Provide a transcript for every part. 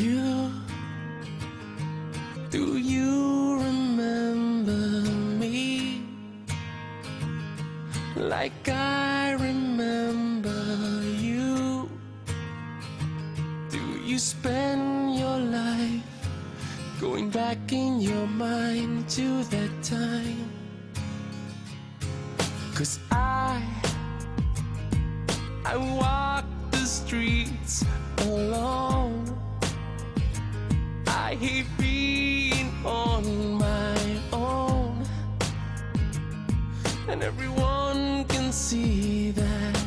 You, do you remember me like I remember you? Do you spend your life going back in your mind to that time? Cause I, I walk the streets I hate being on my own. And everyone can see that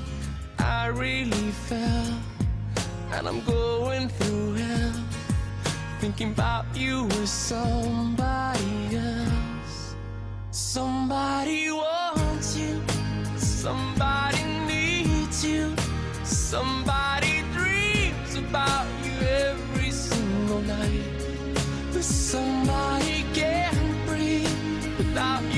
I really fell. And I'm going through hell. Thinking about you with somebody else. Somebody wants you. Somebody needs you. Somebody dreams about you every single night. Somebody can't breathe without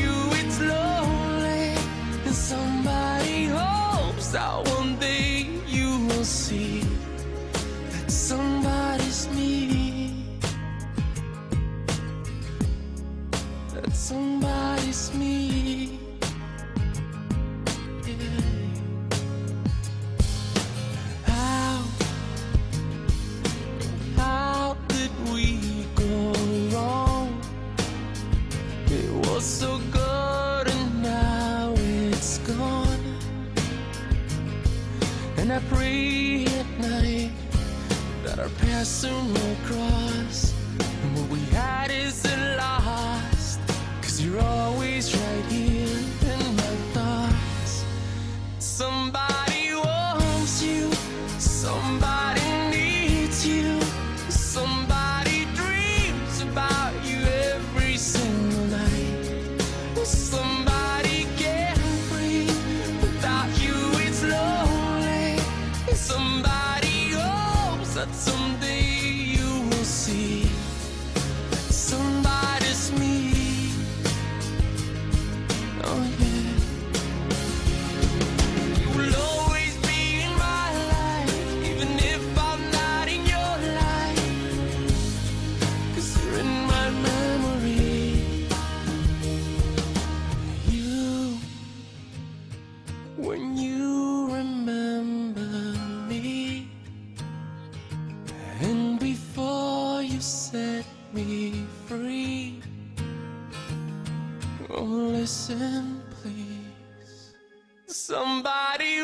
It was so good and now it's gone. And I pray at night that our paths soon will cross. That someday listen, please. Somebody